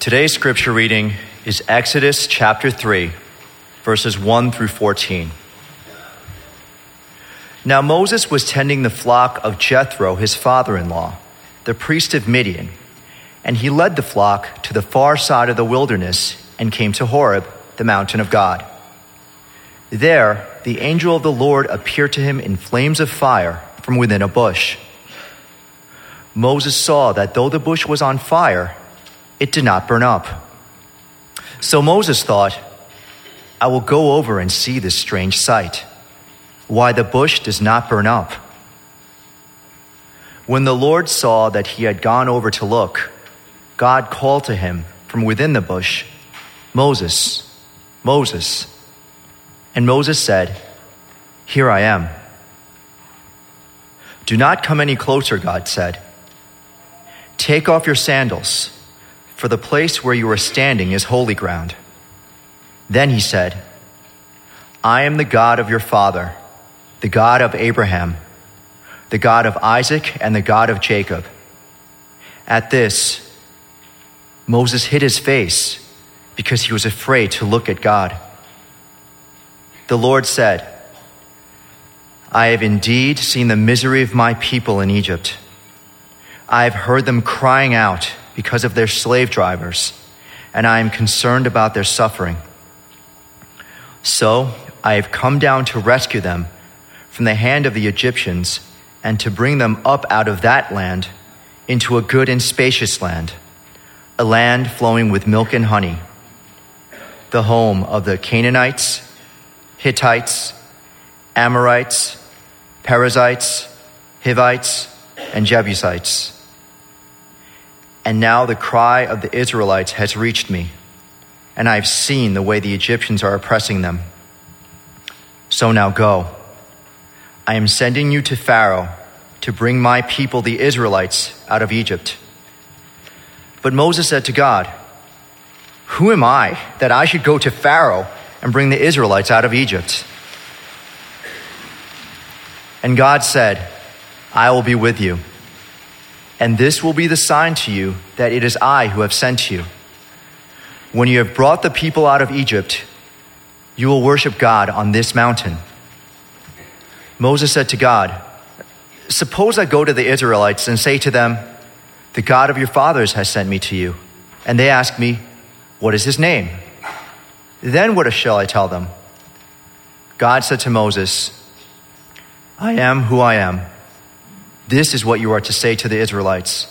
Today's scripture reading is Exodus chapter 3, verses 1 through 14. Now Moses was tending the flock of Jethro, his father in law, the priest of Midian, and he led the flock to the far side of the wilderness and came to Horeb, the mountain of God. There, the angel of the Lord appeared to him in flames of fire from within a bush. Moses saw that though the bush was on fire, it did not burn up. So Moses thought, I will go over and see this strange sight, why the bush does not burn up. When the Lord saw that he had gone over to look, God called to him from within the bush, Moses, Moses. And Moses said, Here I am. Do not come any closer, God said. Take off your sandals, for the place where you are standing is holy ground. Then he said, I am the God of your father, the God of Abraham, the God of Isaac, and the God of Jacob. At this, Moses hid his face because he was afraid to look at God. The Lord said, I have indeed seen the misery of my people in Egypt. I have heard them crying out because of their slave drivers, and I am concerned about their suffering. So I have come down to rescue them from the hand of the Egyptians and to bring them up out of that land into a good and spacious land, a land flowing with milk and honey, the home of the Canaanites, Hittites, Amorites, Perizzites, Hivites, and Jebusites. And now the cry of the Israelites has reached me and I have seen the way the Egyptians are oppressing them. So now go. I am sending you to Pharaoh to bring my people, the Israelites, out of Egypt. But Moses said to God, Who am I that I should go to Pharaoh and bring the Israelites out of Egypt? And God said, I will be with you. And this will be the sign to you that it is I who have sent you. When you have brought the people out of Egypt, you will worship God on this mountain. Moses said to God, Suppose I go to the Israelites and say to them, The God of your fathers has sent me to you. And they ask me, What is his name? Then what shall I tell them? God said to Moses, I am who I am. This is what you are to say to the Israelites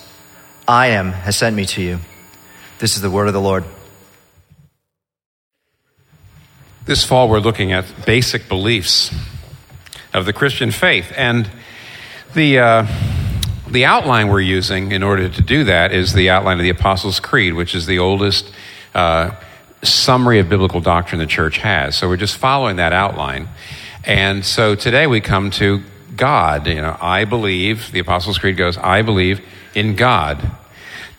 I am has sent me to you. This is the word of the Lord. This fall, we're looking at basic beliefs of the Christian faith. And the, uh, the outline we're using in order to do that is the outline of the Apostles' Creed, which is the oldest uh, summary of biblical doctrine the church has. So we're just following that outline. And so today we come to God. You know, I believe, the Apostles' Creed goes, I believe in God.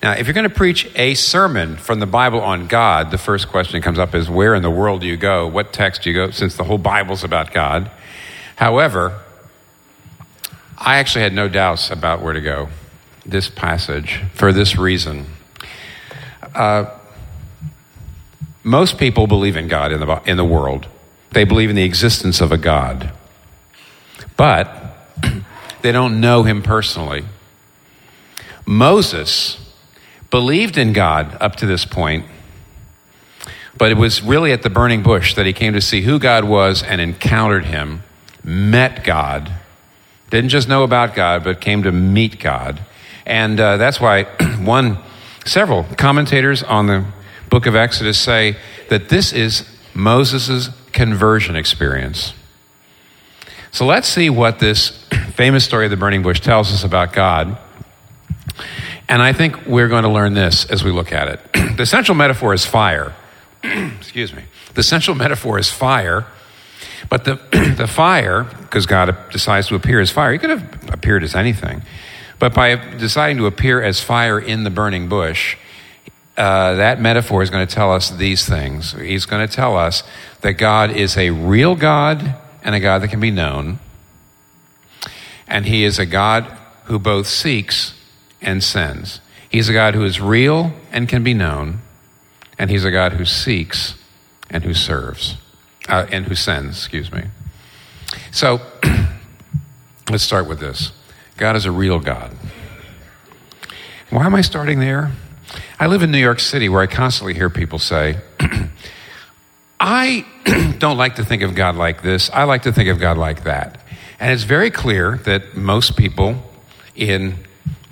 Now, if you're going to preach a sermon from the Bible on God, the first question that comes up is where in the world do you go? What text do you go? Since the whole Bible's about God. However, I actually had no doubts about where to go this passage for this reason. Uh, most people believe in God in the, in the world, they believe in the existence of a God, but they don't know him personally. Moses believed in God up to this point, but it was really at the burning bush that he came to see who God was and encountered him, met God, didn't just know about God, but came to meet God. And uh, that's why one, several commentators on the book of Exodus say that this is Moses' conversion experience. So let's see what this famous story of the burning bush tells us about God and I think we're going to learn this as we look at it. the central metaphor is fire. Excuse me. The central metaphor is fire. But the, the fire, because God decides to appear as fire, he could have appeared as anything. But by deciding to appear as fire in the burning bush, uh, that metaphor is going to tell us these things. He's going to tell us that God is a real God and a God that can be known. And he is a God who both seeks and sends. He's a God who is real and can be known, and He's a God who seeks and who serves, uh, and who sends, excuse me. So let's start with this God is a real God. Why am I starting there? I live in New York City where I constantly hear people say, I don't like to think of God like this. I like to think of God like that. And it's very clear that most people in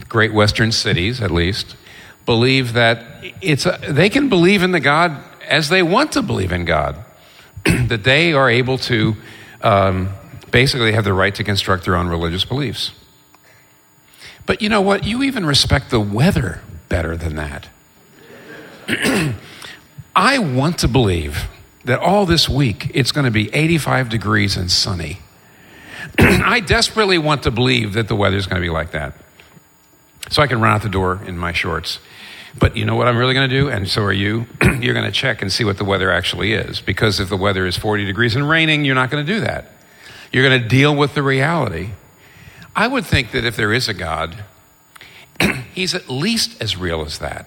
great Western cities, at least, believe that it's a, they can believe in the God as they want to believe in God, that they are able to um, basically have the right to construct their own religious beliefs. But you know what? You even respect the weather better than that. I want to believe that all this week it's going to be 85 degrees and sunny. I desperately want to believe that the weather's going to be like that. So I can run out the door in my shorts. But you know what I'm really going to do? And so are you. you're going to check and see what the weather actually is. Because if the weather is 40 degrees and raining, you're not going to do that. You're going to deal with the reality. I would think that if there is a God, he's at least as real as that.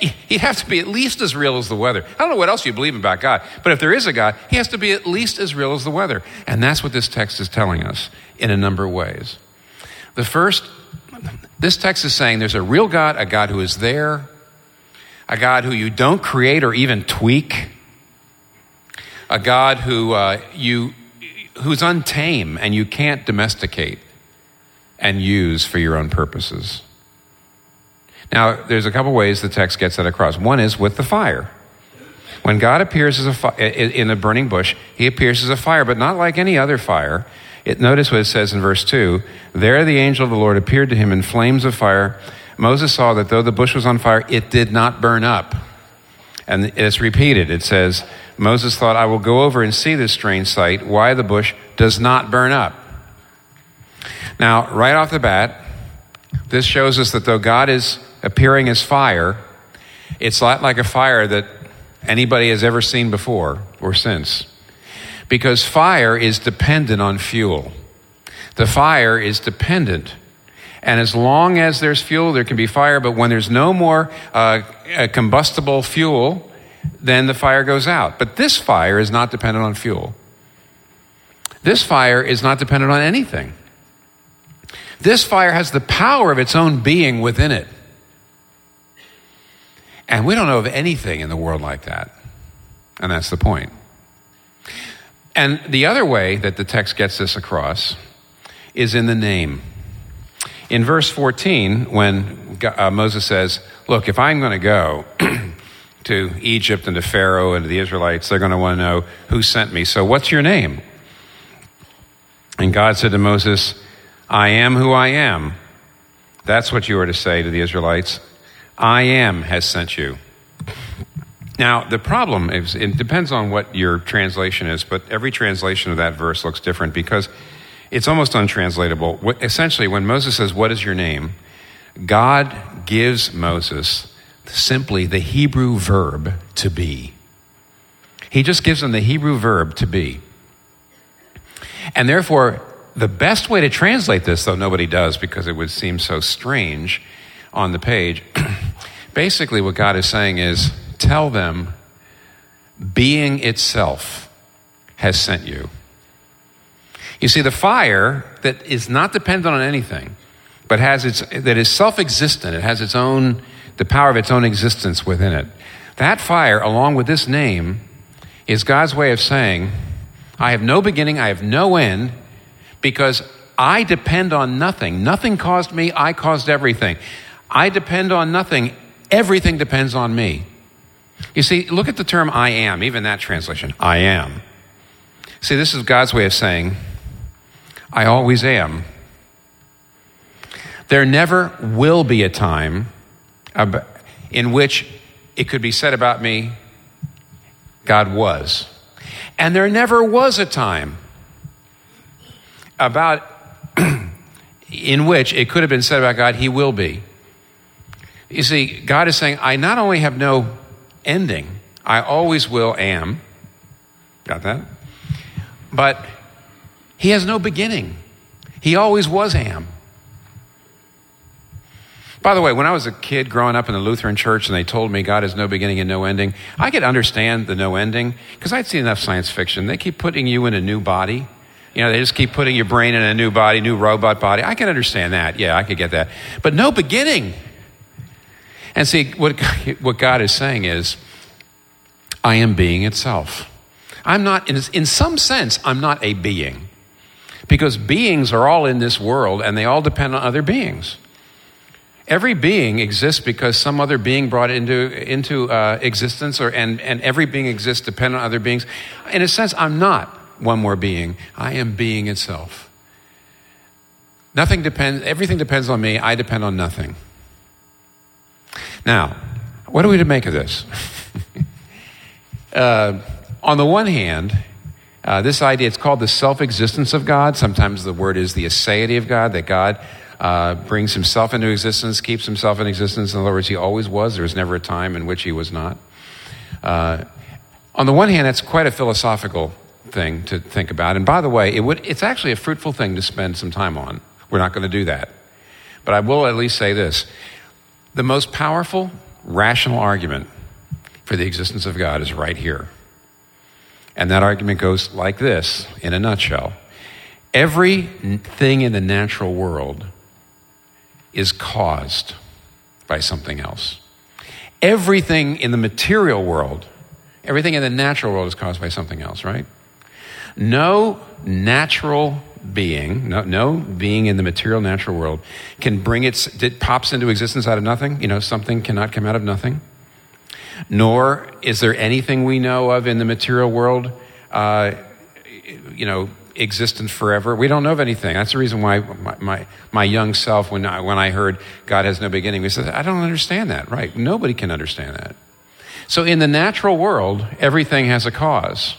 He'd have to be at least as real as the weather. I don't know what else you believe about God, but if there is a God, he has to be at least as real as the weather. And that's what this text is telling us in a number of ways. The first, this text is saying there's a real God, a God who is there, a God who you don't create or even tweak, a God who uh, you who's untame and you can't domesticate and use for your own purposes. Now, there's a couple ways the text gets that across. One is with the fire. When God appears as a fi- in a burning bush, he appears as a fire, but not like any other fire. It, notice what it says in verse 2 There the angel of the Lord appeared to him in flames of fire. Moses saw that though the bush was on fire, it did not burn up. And it's repeated. It says, Moses thought, I will go over and see this strange sight, why the bush does not burn up. Now, right off the bat, this shows us that though God is appearing as fire, it's not like a fire that anybody has ever seen before or since. Because fire is dependent on fuel. The fire is dependent. And as long as there's fuel, there can be fire, but when there's no more uh, combustible fuel, then the fire goes out. But this fire is not dependent on fuel. This fire is not dependent on anything. This fire has the power of its own being within it. And we don't know of anything in the world like that. And that's the point. And the other way that the text gets this across is in the name. In verse 14, when uh, Moses says, Look, if I'm going to go to Egypt and to Pharaoh and to the Israelites, they're going to want to know who sent me. So, what's your name? And God said to Moses, I am who I am. That's what you are to say to the Israelites. I am has sent you. Now, the problem is, it depends on what your translation is, but every translation of that verse looks different because it's almost untranslatable. Essentially, when Moses says, What is your name? God gives Moses simply the Hebrew verb to be. He just gives him the Hebrew verb to be. And therefore, the best way to translate this, though nobody does because it would seem so strange on the page, basically what God is saying is tell them being itself has sent you. You see, the fire that is not dependent on anything, but has its, that is self existent, it has its own, the power of its own existence within it. That fire, along with this name, is God's way of saying, I have no beginning, I have no end, because I depend on nothing. Nothing caused me, I caused everything. I depend on nothing, everything depends on me. You see, look at the term I am, even that translation, I am. See, this is God's way of saying, I always am. There never will be a time in which it could be said about me, God was. And there never was a time about in which it could have been said about God, He will be. You see, God is saying, I not only have no ending, I always will am. Got that? But He has no beginning. He always was am. By the way, when I was a kid growing up in the Lutheran church and they told me God has no beginning and no ending, I could understand the no ending because I'd seen enough science fiction. They keep putting you in a new body. You know, they just keep putting your brain in a new body, new robot body. I can understand that. Yeah, I could get that. But no beginning. And see, what, what God is saying is, I am being itself. I'm not, in, in some sense, I'm not a being. Because beings are all in this world and they all depend on other beings. Every being exists because some other being brought it into, into uh, existence, or, and, and every being exists dependent on other beings. In a sense, I'm not one more being. I am being itself. Nothing depends, everything depends on me. I depend on nothing. Now, what are we to make of this? uh, on the one hand, uh, this idea, it's called the self existence of God. Sometimes the word is the aseity of God, that God uh, brings himself into existence, keeps himself in existence. In other words, he always was. There was never a time in which he was not. Uh, on the one hand, that's quite a philosophical thing to think about. And by the way, it would, it's actually a fruitful thing to spend some time on. We're not going to do that. But I will at least say this the most powerful, rational argument for the existence of God is right here. And that argument goes like this in a nutshell everything in the natural world is caused by something else. Everything in the material world, everything in the natural world is caused by something else, right? No natural being, no, no being in the material natural world can bring its, it pops into existence out of nothing. You know, something cannot come out of nothing. Nor is there anything we know of in the material world, uh, you know, existence forever. We don't know of anything. That's the reason why my, my, my, young self, when I, when I heard God has no beginning, we said, I don't understand that. Right. Nobody can understand that. So in the natural world, everything has a cause.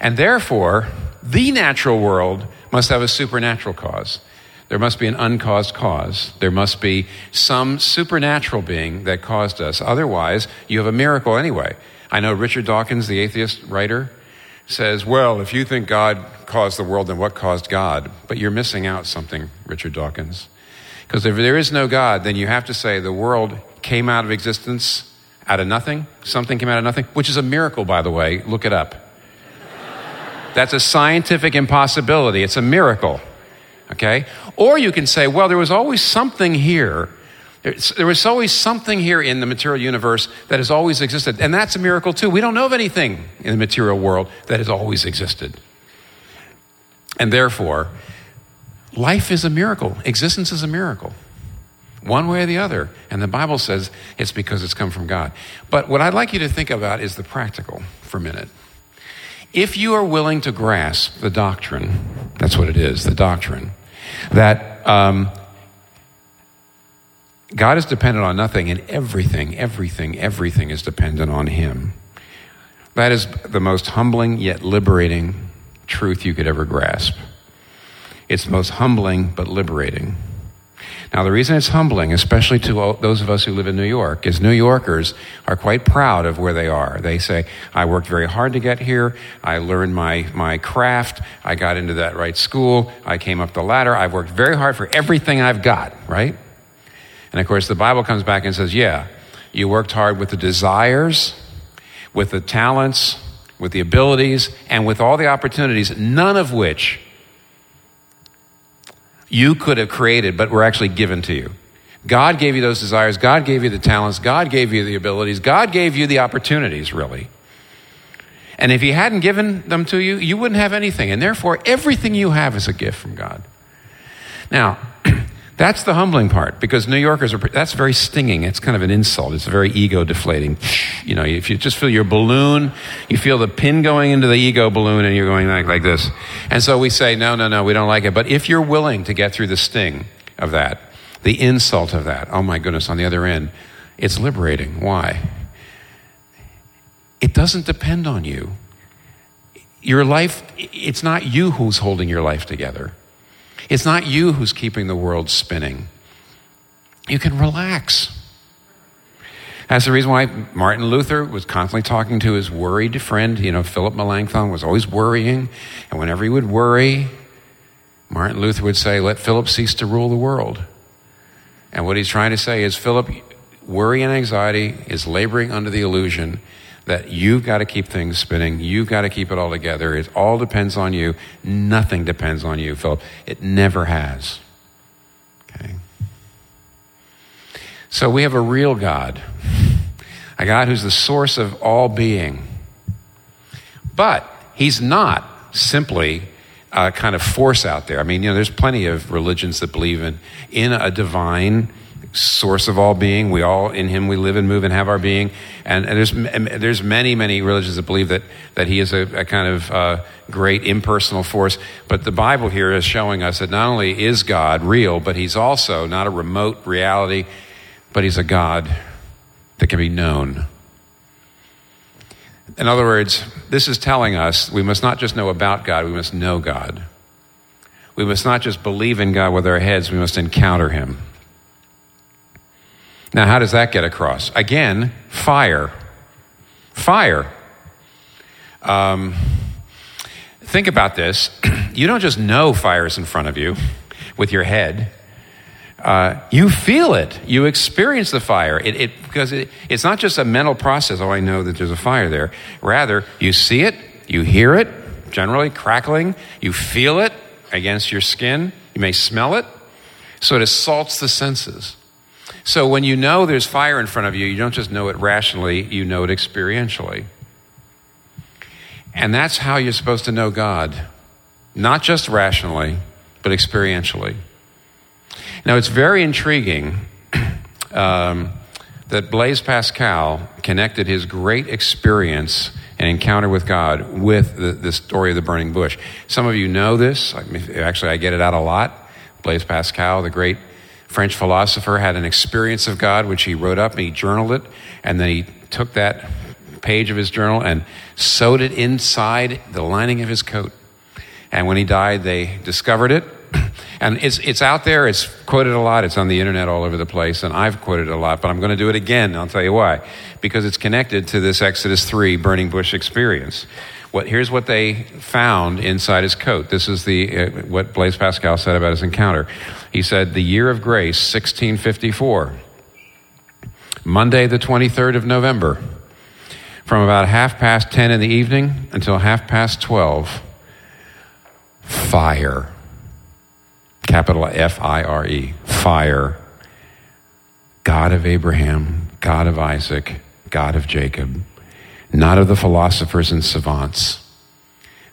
And therefore, the natural world must have a supernatural cause. There must be an uncaused cause. There must be some supernatural being that caused us. Otherwise, you have a miracle anyway. I know Richard Dawkins, the atheist writer, says, Well, if you think God caused the world, then what caused God? But you're missing out something, Richard Dawkins. Because if there is no God, then you have to say the world came out of existence out of nothing. Something came out of nothing, which is a miracle, by the way. Look it up. That's a scientific impossibility. It's a miracle. Okay? Or you can say, well, there was always something here there was always something here in the material universe that has always existed. And that's a miracle, too. We don't know of anything in the material world that has always existed. And therefore, life is a miracle, existence is a miracle, one way or the other. And the Bible says it's because it's come from God. But what I'd like you to think about is the practical for a minute. If you are willing to grasp the doctrine, that's what it is, the doctrine, that. Um, God is dependent on nothing, and everything, everything, everything is dependent on Him. That is the most humbling yet liberating truth you could ever grasp. It's the most humbling but liberating. Now, the reason it's humbling, especially to those of us who live in New York, is New Yorkers are quite proud of where they are. They say, I worked very hard to get here. I learned my, my craft. I got into that right school. I came up the ladder. I've worked very hard for everything I've got, right? And of course, the Bible comes back and says, yeah, you worked hard with the desires, with the talents, with the abilities, and with all the opportunities, none of which you could have created, but were actually given to you. God gave you those desires. God gave you the talents. God gave you the abilities. God gave you the opportunities, really. And if He hadn't given them to you, you wouldn't have anything. And therefore, everything you have is a gift from God. Now, that's the humbling part because New Yorkers are, that's very stinging. It's kind of an insult. It's very ego deflating. You know, if you just feel your balloon, you feel the pin going into the ego balloon and you're going like, like this. And so we say, no, no, no, we don't like it. But if you're willing to get through the sting of that, the insult of that, oh my goodness, on the other end, it's liberating. Why? It doesn't depend on you. Your life, it's not you who's holding your life together. It's not you who's keeping the world spinning. You can relax. That's the reason why Martin Luther was constantly talking to his worried friend. You know, Philip Melanchthon was always worrying. And whenever he would worry, Martin Luther would say, Let Philip cease to rule the world. And what he's trying to say is, Philip, worry and anxiety is laboring under the illusion that you've got to keep things spinning. You've got to keep it all together. It all depends on you. Nothing depends on you, Philip. It never has. Okay? So we have a real God, a God who's the source of all being. But he's not simply a kind of force out there. I mean, you know, there's plenty of religions that believe in, in a divine source of all being. We all, in him, we live and move and have our being. And, and there's, there's many, many religions that believe that, that he is a, a kind of uh, great impersonal force. But the Bible here is showing us that not only is God real, but he's also not a remote reality, but he's a God that can be known. In other words, this is telling us we must not just know about God, we must know God. We must not just believe in God with our heads, we must encounter Him. Now, how does that get across? Again, fire. Fire. Um, think about this. you don't just know fire is in front of you with your head. Uh, you feel it. You experience the fire. It, it because it, it's not just a mental process. Oh, I know that there's a fire there. Rather, you see it, you hear it, generally crackling. You feel it against your skin. You may smell it. So it assaults the senses. So when you know there's fire in front of you, you don't just know it rationally, you know it experientially. And that's how you're supposed to know God. Not just rationally, but experientially. Now, it's very intriguing um, that Blaise Pascal connected his great experience and encounter with God with the, the story of the burning bush. Some of you know this. Actually, I get it out a lot. Blaise Pascal, the great French philosopher, had an experience of God, which he wrote up and he journaled it, and then he took that page of his journal and sewed it inside the lining of his coat. And when he died, they discovered it and it's, it's out there, it's quoted a lot, it's on the internet all over the place, and I've quoted it a lot, but I'm going to do it again. And I'll tell you why. Because it's connected to this Exodus 3 burning bush experience. What, here's what they found inside his coat. This is the, uh, what Blaise Pascal said about his encounter. He said, The year of grace, 1654, Monday, the 23rd of November, from about half past 10 in the evening until half past 12, fire capital F I R E, fire, God of Abraham, God of Isaac, God of Jacob, not of the philosophers and savants.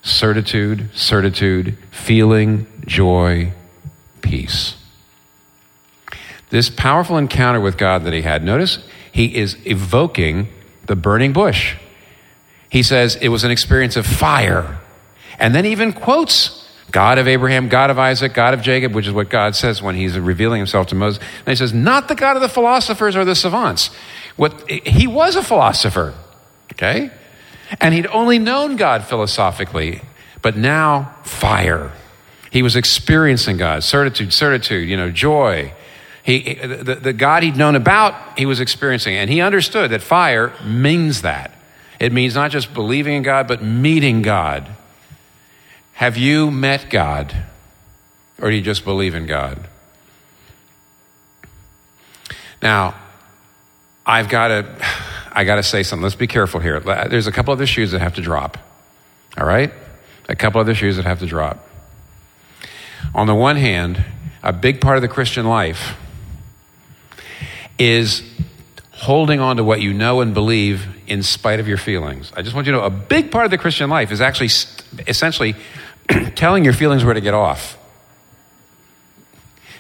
Certitude, certitude, feeling, joy, peace. This powerful encounter with God that he had, notice he is evoking the burning bush. He says it was an experience of fire. And then even quotes God of Abraham, God of Isaac, God of Jacob, which is what God says when he's revealing himself to Moses. And he says, not the God of the philosophers or the savants. What, he was a philosopher, okay? And he'd only known God philosophically, but now fire. He was experiencing God, certitude, certitude, you know, joy. He, the, the God he'd known about, he was experiencing. And he understood that fire means that. It means not just believing in God, but meeting God. Have you met God? Or do you just believe in God? Now, I've got to I got to say something. Let's be careful here. There's a couple other shoes that have to drop. All right? A couple other shoes that have to drop. On the one hand, a big part of the Christian life is holding on to what you know and believe in spite of your feelings. I just want you to know a big part of the Christian life is actually essentially telling your feelings where to get off.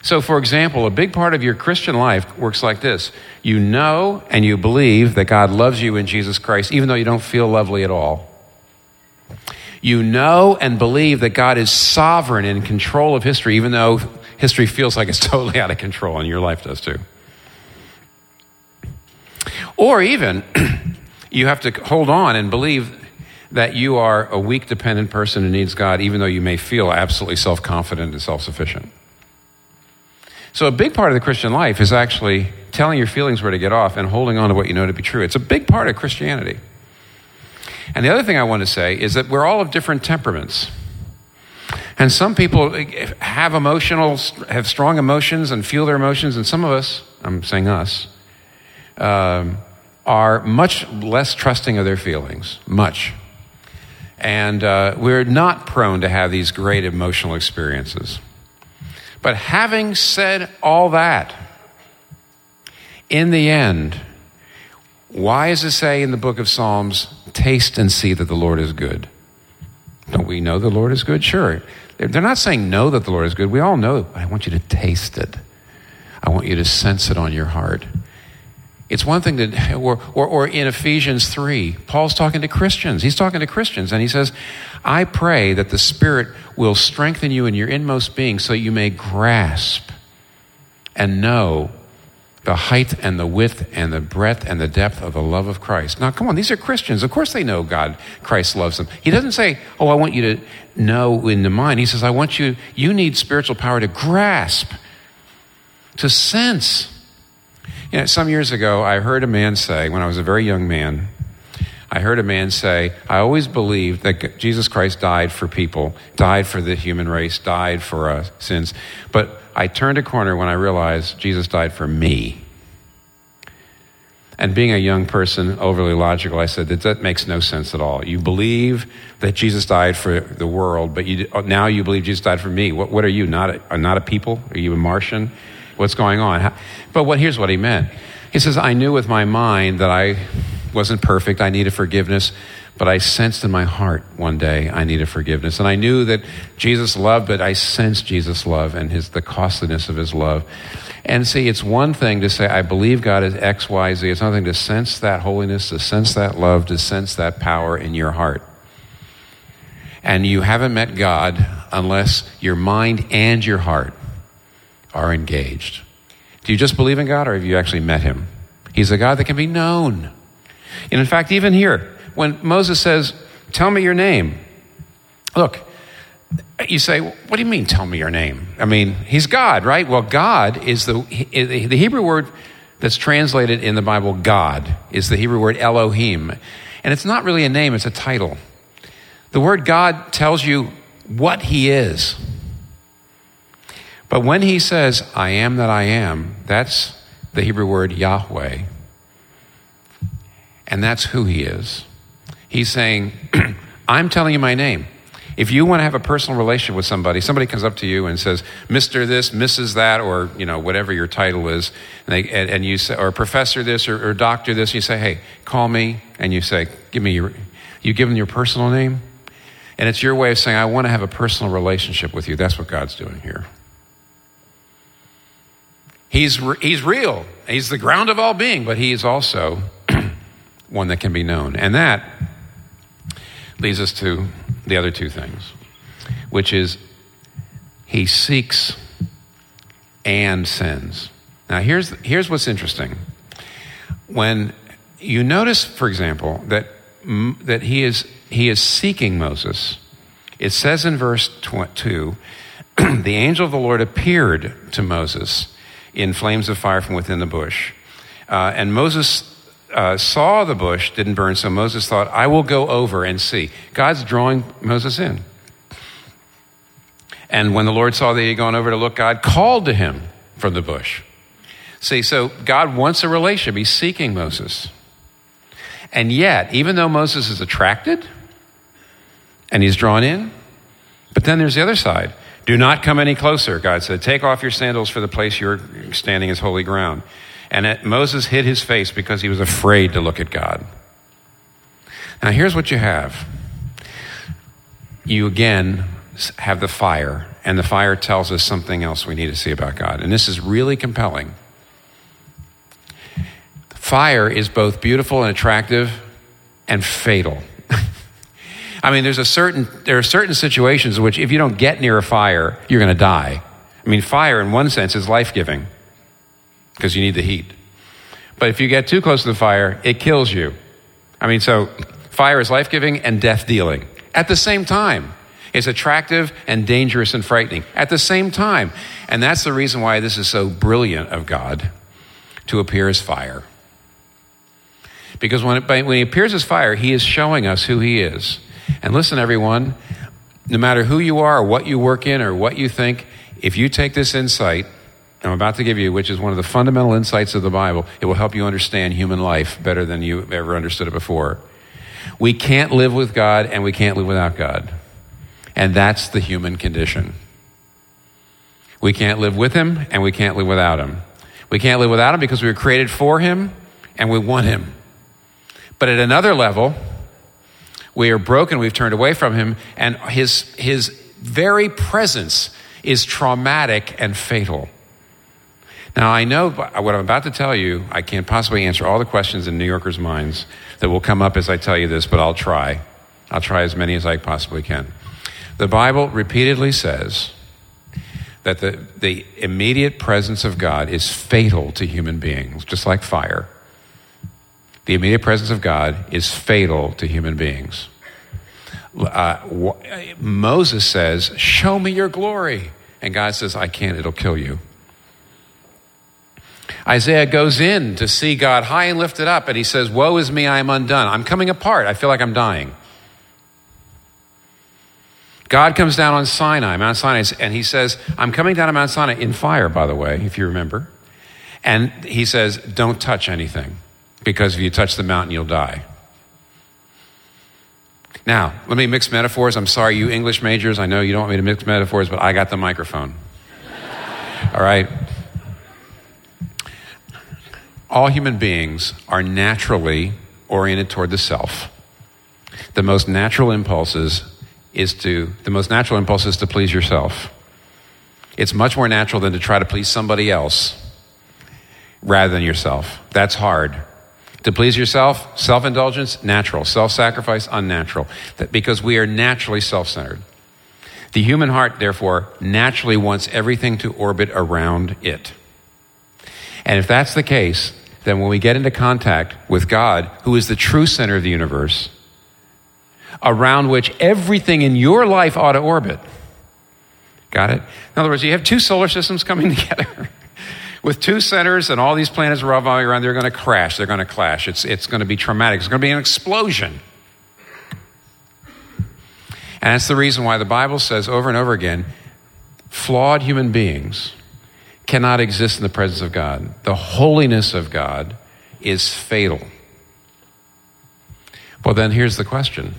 So, for example, a big part of your Christian life works like this you know and you believe that God loves you in Jesus Christ, even though you don't feel lovely at all. You know and believe that God is sovereign in control of history, even though history feels like it's totally out of control, and your life does too. Or even, you have to hold on and believe that you are a weak, dependent person who needs God, even though you may feel absolutely self confident and self sufficient. So, a big part of the Christian life is actually telling your feelings where to get off and holding on to what you know to be true. It's a big part of Christianity. And the other thing I want to say is that we're all of different temperaments. And some people have emotional, have strong emotions and feel their emotions, and some of us, I'm saying us, um, are much less trusting of their feelings, much. And uh, we're not prone to have these great emotional experiences. But having said all that, in the end, why does it say in the book of Psalms, taste and see that the Lord is good? Don't we know the Lord is good? Sure. They're not saying know that the Lord is good. We all know, I want you to taste it. I want you to sense it on your heart. It's one thing that, or, or, or, in Ephesians 3, Paul's talking to Christians. He's talking to Christians, and he says, I pray that the Spirit will strengthen you in your inmost being so you may grasp and know the height and the width and the breadth and the depth of the love of Christ. Now, come on, these are Christians. Of course they know God, Christ loves them. He doesn't say, Oh, I want you to know in the mind. He says, I want you, you need spiritual power to grasp, to sense. You know, some years ago, I heard a man say, when I was a very young man, I heard a man say, I always believed that Jesus Christ died for people, died for the human race, died for our sins. But I turned a corner when I realized Jesus died for me. And being a young person, overly logical, I said that that makes no sense at all. You believe that Jesus died for the world, but you, oh, now you believe Jesus died for me. What, what are you? Not a, not a people? Are you a Martian? What's going on? But what, here's what he meant. He says, I knew with my mind that I wasn't perfect. I needed forgiveness. But I sensed in my heart one day I needed forgiveness. And I knew that Jesus loved, but I sensed Jesus' love and his, the costliness of his love. And see, it's one thing to say, I believe God is X, Y, Z. It's another thing to sense that holiness, to sense that love, to sense that power in your heart. And you haven't met God unless your mind and your heart are engaged. Do you just believe in God or have you actually met him? He's a God that can be known. And in fact, even here, when Moses says, Tell me your name, look, you say, What do you mean, tell me your name? I mean, he's God, right? Well, God is the, the Hebrew word that's translated in the Bible, God, is the Hebrew word Elohim. And it's not really a name, it's a title. The word God tells you what he is. But when he says, I am that I am, that's the Hebrew word Yahweh. And that's who he is. He's saying, I'm telling you my name. If you want to have a personal relationship with somebody, somebody comes up to you and says, Mr. this, Mrs. that, or, you know, whatever your title is, and, they, and, and you say, or Professor this, or, or Doctor this, you say, hey, call me, and you say, give me your, you give them your personal name, and it's your way of saying, I want to have a personal relationship with you. That's what God's doing here. He's, he's real. He's the ground of all being, but he is also one that can be known. And that leads us to the other two things, which is he seeks and sends. Now, here's, here's what's interesting. When you notice, for example, that, that he, is, he is seeking Moses, it says in verse 2 the angel of the Lord appeared to Moses in flames of fire from within the bush. Uh, and Moses uh, saw the bush didn't burn, so Moses thought, I will go over and see. God's drawing Moses in. And when the Lord saw that he had gone over to look, God called to him from the bush. See, so God wants a relationship. He's seeking Moses. And yet, even though Moses is attracted and he's drawn in, but then there's the other side. Do not come any closer, God said. Take off your sandals for the place you're standing is holy ground. And it, Moses hid his face because he was afraid to look at God. Now, here's what you have you again have the fire, and the fire tells us something else we need to see about God. And this is really compelling. Fire is both beautiful and attractive and fatal. I mean, there's a certain, there are certain situations in which if you don't get near a fire, you're going to die. I mean, fire in one sense is life giving because you need the heat. But if you get too close to the fire, it kills you. I mean, so fire is life giving and death dealing at the same time. It's attractive and dangerous and frightening at the same time. And that's the reason why this is so brilliant of God to appear as fire. Because when, it, when he appears as fire, he is showing us who he is. And listen, everyone, no matter who you are, or what you work in, or what you think, if you take this insight I'm about to give you, which is one of the fundamental insights of the Bible, it will help you understand human life better than you ever understood it before. We can't live with God and we can't live without God. And that's the human condition. We can't live with Him and we can't live without Him. We can't live without Him because we were created for Him and we want Him. But at another level, we are broken, we've turned away from Him, and His, his very presence is traumatic and fatal. Now, I know what I'm about to tell you, I can't possibly answer all the questions in New Yorkers' minds that will come up as I tell you this, but I'll try. I'll try as many as I possibly can. The Bible repeatedly says that the, the immediate presence of God is fatal to human beings, just like fire. The immediate presence of God is fatal to human beings. Uh, Moses says, Show me your glory. And God says, I can't, it'll kill you. Isaiah goes in to see God high and lifted up, and he says, Woe is me, I am undone. I'm coming apart. I feel like I'm dying. God comes down on Sinai, Mount Sinai, and he says, I'm coming down on Mount Sinai in fire, by the way, if you remember. And he says, Don't touch anything, because if you touch the mountain, you'll die. Now, let me mix metaphors. I'm sorry, you English majors, I know you don't want me to mix metaphors, but I got the microphone. All right? all human beings are naturally oriented toward the self. The most natural impulses is to the most natural impulse is to please yourself. It's much more natural than to try to please somebody else rather than yourself. That's hard. To please yourself, self indulgence, natural. Self sacrifice, unnatural. That, because we are naturally self centered. The human heart, therefore, naturally wants everything to orbit around it. And if that's the case, then when we get into contact with God, who is the true center of the universe, around which everything in your life ought to orbit. Got it? In other words, you have two solar systems coming together. With two centers and all these planets revolving around, they're going to crash. They're going to clash. It's, it's going to be traumatic. It's going to be an explosion. And that's the reason why the Bible says over and over again flawed human beings cannot exist in the presence of God. The holiness of God is fatal. Well, then here's the question.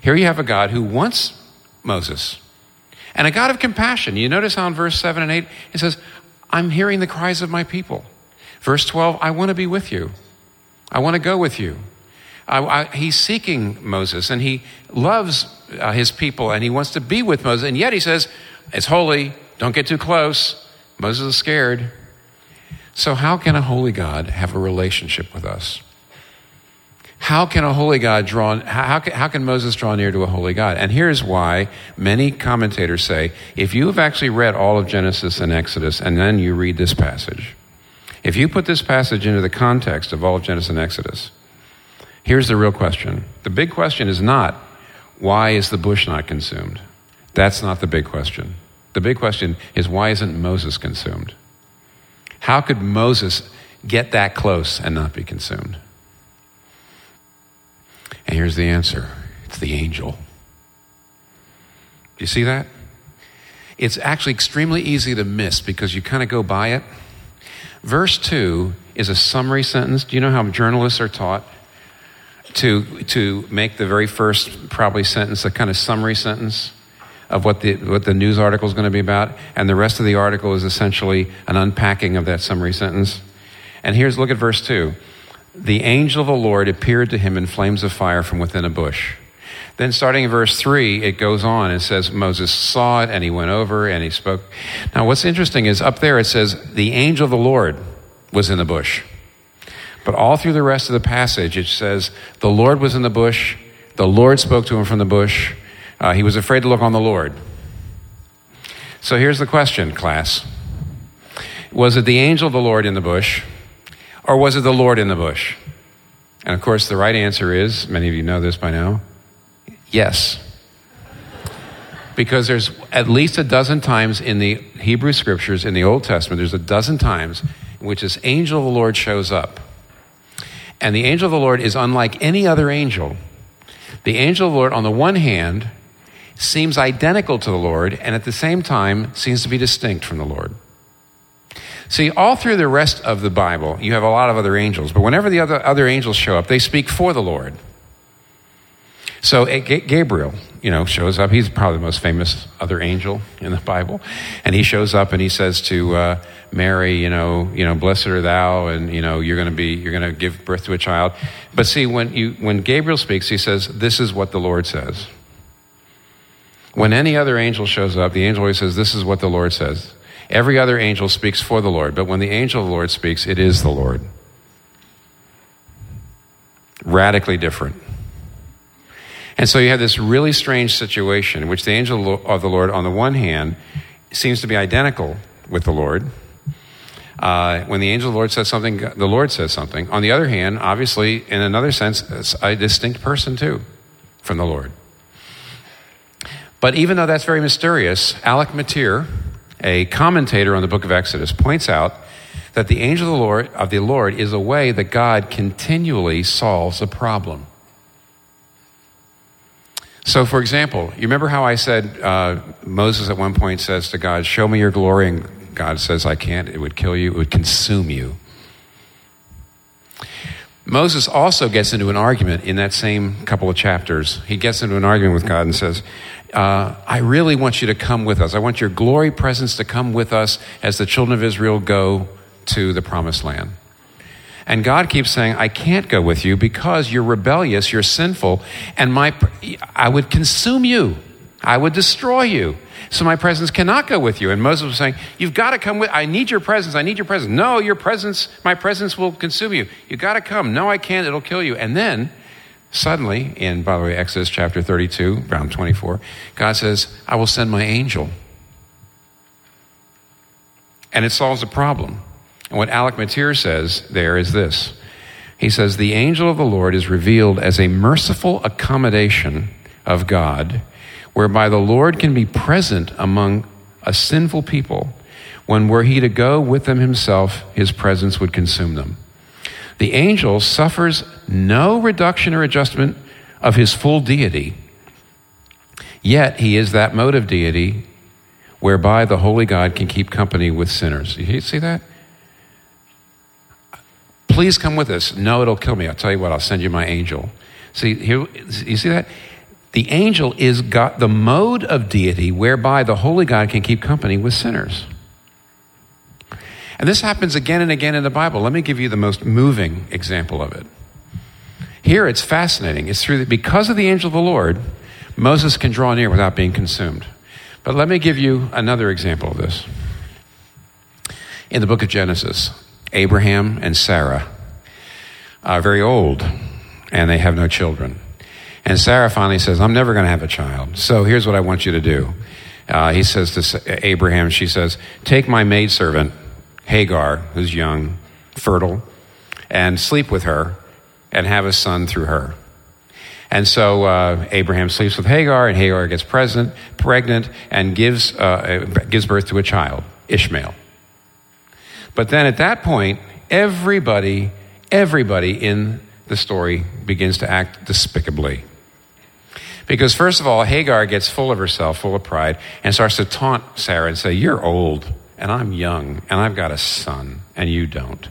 Here you have a God who wants Moses and a God of compassion. You notice how in verse 7 and 8 it says, I'm hearing the cries of my people. Verse 12, I want to be with you. I want to go with you. I, I, he's seeking Moses and he loves uh, his people and he wants to be with Moses. And yet he says, It's holy. Don't get too close. Moses is scared. So, how can a holy God have a relationship with us? How can a holy God draw, how, how can Moses draw near to a holy God? And here's why many commentators say if you have actually read all of Genesis and Exodus and then you read this passage, if you put this passage into the context of all of Genesis and Exodus, here's the real question. The big question is not, why is the bush not consumed? That's not the big question. The big question is why isn't Moses consumed? How could Moses get that close and not be consumed? And here's the answer it's the angel. Do you see that? It's actually extremely easy to miss because you kind of go by it. Verse 2 is a summary sentence. Do you know how journalists are taught to, to make the very first, probably, sentence a kind of summary sentence? of what the, what the news article is going to be about, and the rest of the article is essentially an unpacking of that summary sentence. And here's look at verse 2. The angel of the Lord appeared to him in flames of fire from within a bush. Then, starting in verse 3, it goes on and says, Moses saw it and he went over and he spoke. Now, what's interesting is up there it says, the angel of the Lord was in the bush. But all through the rest of the passage, it says, the Lord was in the bush, the Lord spoke to him from the bush, uh, he was afraid to look on the Lord. So here's the question, class Was it the angel of the Lord in the bush, or was it the Lord in the bush? And of course, the right answer is many of you know this by now yes. Because there's at least a dozen times in the Hebrew scriptures, in the Old Testament, there's a dozen times in which this angel of the Lord shows up. And the angel of the Lord is unlike any other angel. The angel of the Lord, on the one hand, seems identical to the Lord and at the same time seems to be distinct from the Lord. See, all through the rest of the Bible, you have a lot of other angels, but whenever the other, other angels show up, they speak for the Lord. So Gabriel, you know, shows up. He's probably the most famous other angel in the Bible, and he shows up and he says to uh, Mary, you know, you know, blessed are thou, and you know, you're going to be, you're going to give birth to a child. But see, when you when Gabriel speaks, he says, "This is what the Lord says." When any other angel shows up, the angel always says, "This is what the Lord says." Every other angel speaks for the Lord, but when the angel of the Lord speaks, it is the Lord. Radically different. And so you have this really strange situation in which the angel of the Lord, on the one hand, seems to be identical with the Lord. Uh, when the angel of the Lord says something, the Lord says something. On the other hand, obviously, in another sense, a distinct person too from the Lord. But even though that's very mysterious, Alec Motyer, a commentator on the book of Exodus, points out that the angel of the Lord, of the Lord is a way that God continually solves a problem. So, for example, you remember how I said uh, Moses at one point says to God, Show me your glory, and God says, I can't. It would kill you, it would consume you. Moses also gets into an argument in that same couple of chapters. He gets into an argument with God and says, uh, I really want you to come with us. I want your glory presence to come with us as the children of Israel go to the promised land. And God keeps saying, I can't go with you because you're rebellious, you're sinful, and my, I would consume you. I would destroy you. So my presence cannot go with you. And Moses was saying, You've got to come with I need your presence. I need your presence. No, your presence, my presence will consume you. You've got to come. No, I can't. It'll kill you. And then suddenly, in by the way, Exodus chapter 32, around 24, God says, I will send my angel. And it solves the problem. And what Alec Motyer says there is this He says, The angel of the Lord is revealed as a merciful accommodation of God, whereby the Lord can be present among a sinful people, when were he to go with them himself, his presence would consume them. The angel suffers no reduction or adjustment of his full deity, yet he is that mode of deity whereby the holy God can keep company with sinners. You see that? Please come with us. No, it'll kill me. I'll tell you what, I'll send you my angel. See, here, you see that? The angel is got the mode of deity whereby the holy God can keep company with sinners. And this happens again and again in the Bible. Let me give you the most moving example of it. Here it's fascinating. It's through the, because of the angel of the Lord, Moses can draw near without being consumed. But let me give you another example of this. In the book of Genesis, Abraham and Sarah are very old and they have no children. And Sarah finally says, I'm never going to have a child. So here's what I want you to do. Uh, he says to Abraham, she says, Take my maidservant, Hagar, who's young, fertile, and sleep with her and have a son through her. And so uh, Abraham sleeps with Hagar, and Hagar gets present, pregnant and gives, uh, gives birth to a child, Ishmael. But then at that point, everybody, everybody in the story begins to act despicably. Because, first of all, Hagar gets full of herself, full of pride, and starts to taunt Sarah and say, You're old, and I'm young, and I've got a son, and you don't.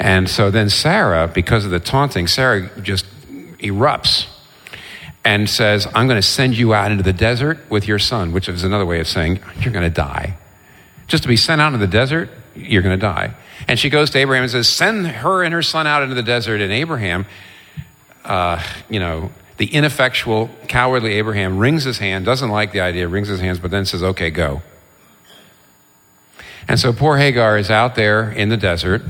And so then Sarah, because of the taunting, Sarah just erupts and says, I'm going to send you out into the desert with your son, which is another way of saying, You're going to die. Just to be sent out into the desert, you're going to die. And she goes to Abraham and says, Send her and her son out into the desert. And Abraham, uh, you know, the ineffectual, cowardly Abraham wrings his hand, doesn't like the idea, wrings his hands, but then says, Okay, go. And so poor Hagar is out there in the desert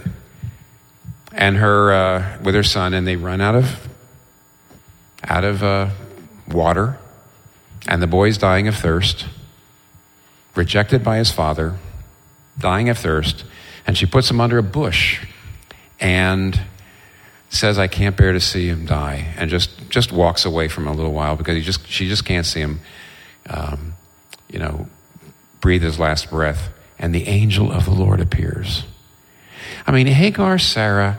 and her uh, with her son, and they run out of out of uh, water, and the boy's dying of thirst, rejected by his father dying of thirst, and she puts him under a bush and says, I can't bear to see him die, and just, just walks away from him a little while because he just, she just can't see him, um, you know, breathe his last breath. And the angel of the Lord appears. I mean, Hagar, Sarah,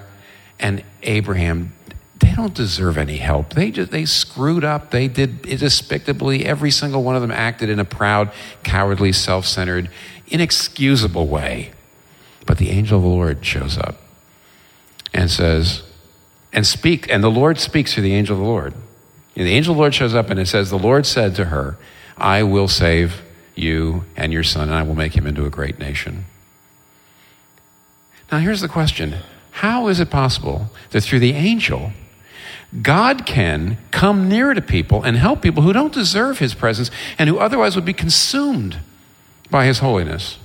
and Abraham they don't deserve any help. They just they screwed up. They did despicably. Every single one of them acted in a proud, cowardly, self-centered, inexcusable way. But the angel of the Lord shows up and says, and speak, and the Lord speaks to the angel of the Lord. And the angel of the Lord shows up and it says, The Lord said to her, I will save you and your son, and I will make him into a great nation. Now, here's the question How is it possible that through the angel, God can come near to people and help people who don't deserve his presence and who otherwise would be consumed by his holiness?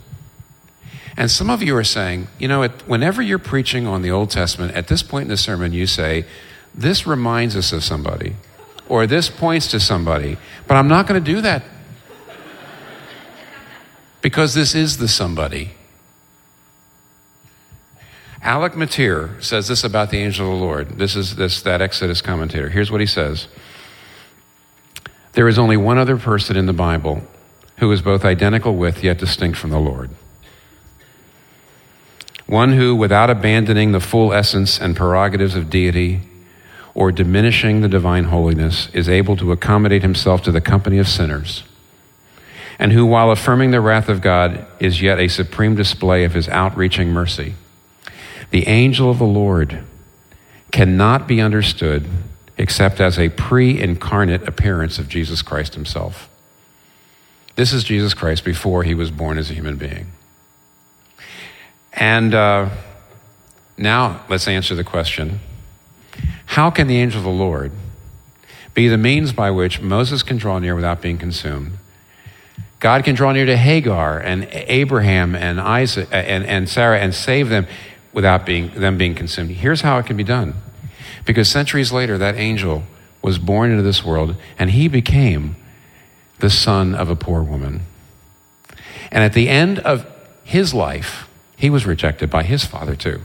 And some of you are saying, you know, whenever you're preaching on the Old Testament, at this point in the sermon, you say, This reminds us of somebody, or this points to somebody, but I'm not going to do that because this is the somebody. Alec Motyer says this about the angel of the Lord. This is this that Exodus commentator. Here's what he says. There is only one other person in the Bible who is both identical with yet distinct from the Lord. One who, without abandoning the full essence and prerogatives of deity or diminishing the divine holiness, is able to accommodate himself to the company of sinners, and who, while affirming the wrath of God, is yet a supreme display of his outreaching mercy. The angel of the Lord cannot be understood except as a pre incarnate appearance of Jesus Christ himself. This is Jesus Christ before he was born as a human being. And uh, now let's answer the question How can the angel of the Lord be the means by which Moses can draw near without being consumed? God can draw near to Hagar and Abraham and Isaac and, and Sarah and save them without being, them being consumed. Here's how it can be done. Because centuries later, that angel was born into this world and he became the son of a poor woman. And at the end of his life, he was rejected by his father too.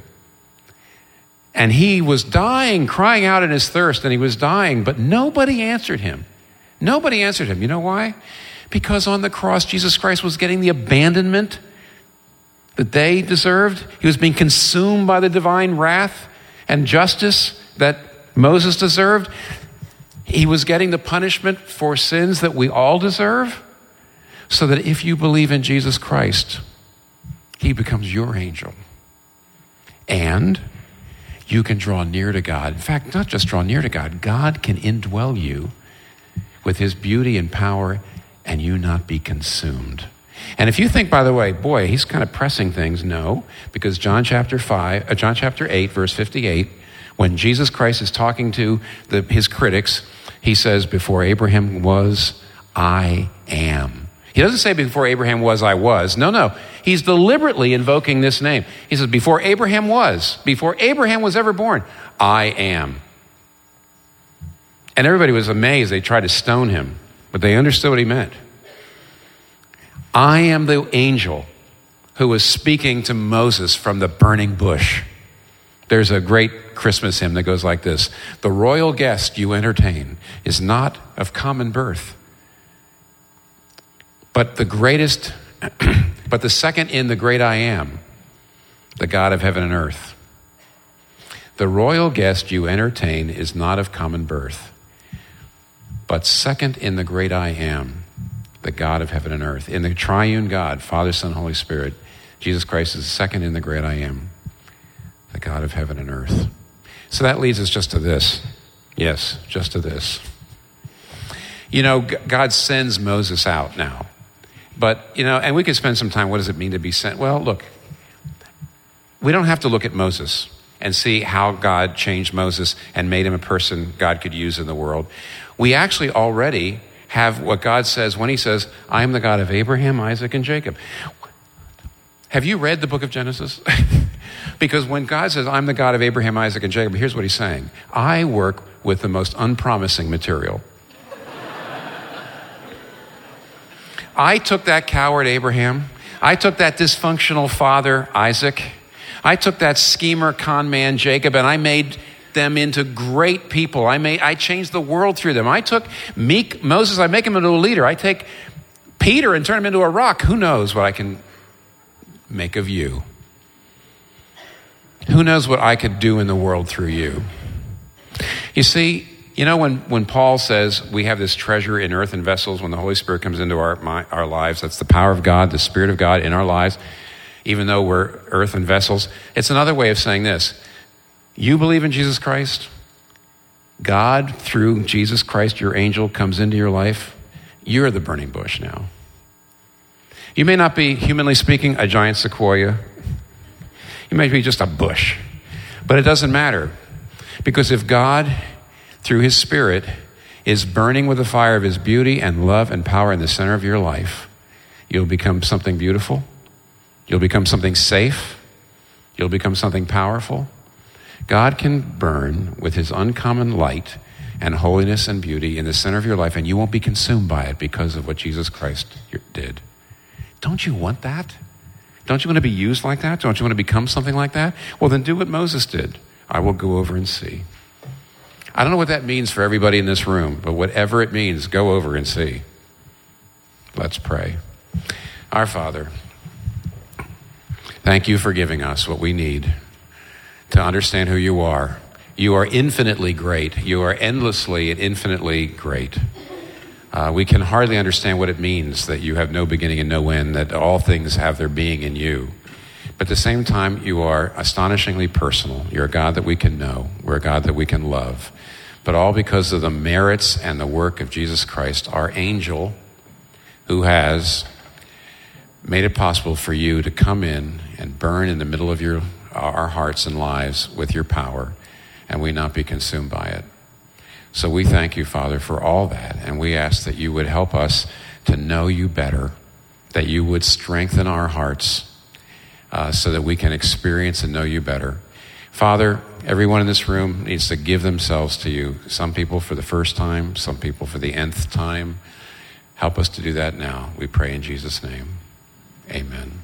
And he was dying, crying out in his thirst, and he was dying, but nobody answered him. Nobody answered him. You know why? Because on the cross, Jesus Christ was getting the abandonment that they deserved. He was being consumed by the divine wrath and justice that Moses deserved. He was getting the punishment for sins that we all deserve. So that if you believe in Jesus Christ, he becomes your angel. And you can draw near to God. In fact, not just draw near to God, God can indwell you with his beauty and power and you not be consumed. And if you think, by the way, boy, he's kind of pressing things, no, because John chapter 5, uh, John chapter 8, verse 58, when Jesus Christ is talking to the, his critics, he says, Before Abraham was, I am. He doesn't say before Abraham was, I was. No, no. He's deliberately invoking this name. He says, before Abraham was, before Abraham was ever born, I am. And everybody was amazed. They tried to stone him, but they understood what he meant. I am the angel who was speaking to Moses from the burning bush. There's a great Christmas hymn that goes like this The royal guest you entertain is not of common birth but the greatest, but the second in the great I am, the God of heaven and earth. The royal guest you entertain is not of common birth, but second in the great I am, the God of heaven and earth. In the triune God, Father, Son, Holy Spirit, Jesus Christ is second in the great I am, the God of heaven and earth. So that leads us just to this. Yes, just to this. You know, God sends Moses out now. But, you know, and we could spend some time, what does it mean to be sent? Well, look, we don't have to look at Moses and see how God changed Moses and made him a person God could use in the world. We actually already have what God says when he says, I am the God of Abraham, Isaac, and Jacob. Have you read the book of Genesis? because when God says, I'm the God of Abraham, Isaac, and Jacob, here's what he's saying I work with the most unpromising material. I took that coward Abraham. I took that dysfunctional father Isaac. I took that schemer con man Jacob and I made them into great people. I made I changed the world through them. I took meek Moses, I make him into a leader. I take Peter and turn him into a rock. Who knows what I can make of you? Who knows what I could do in the world through you? You see, you know, when, when Paul says we have this treasure in earthen vessels, when the Holy Spirit comes into our, my, our lives, that's the power of God, the Spirit of God in our lives, even though we're earthen vessels. It's another way of saying this You believe in Jesus Christ, God, through Jesus Christ, your angel, comes into your life. You're the burning bush now. You may not be, humanly speaking, a giant sequoia. You may be just a bush. But it doesn't matter. Because if God, through His Spirit, is burning with the fire of His beauty and love and power in the center of your life, you'll become something beautiful. You'll become something safe. You'll become something powerful. God can burn with His uncommon light and holiness and beauty in the center of your life, and you won't be consumed by it because of what Jesus Christ did. Don't you want that? Don't you want to be used like that? Don't you want to become something like that? Well, then do what Moses did. I will go over and see. I don't know what that means for everybody in this room, but whatever it means, go over and see. Let's pray. Our Father, thank you for giving us what we need to understand who you are. You are infinitely great. You are endlessly and infinitely great. Uh, we can hardly understand what it means that you have no beginning and no end, that all things have their being in you. But at the same time, you are astonishingly personal. You're a God that we can know, we're a God that we can love. But all because of the merits and the work of Jesus Christ, our angel, who has made it possible for you to come in and burn in the middle of your, our hearts and lives with your power, and we not be consumed by it. So we thank you, Father, for all that. And we ask that you would help us to know you better, that you would strengthen our hearts uh, so that we can experience and know you better. Father, everyone in this room needs to give themselves to you. Some people for the first time, some people for the nth time. Help us to do that now. We pray in Jesus' name. Amen.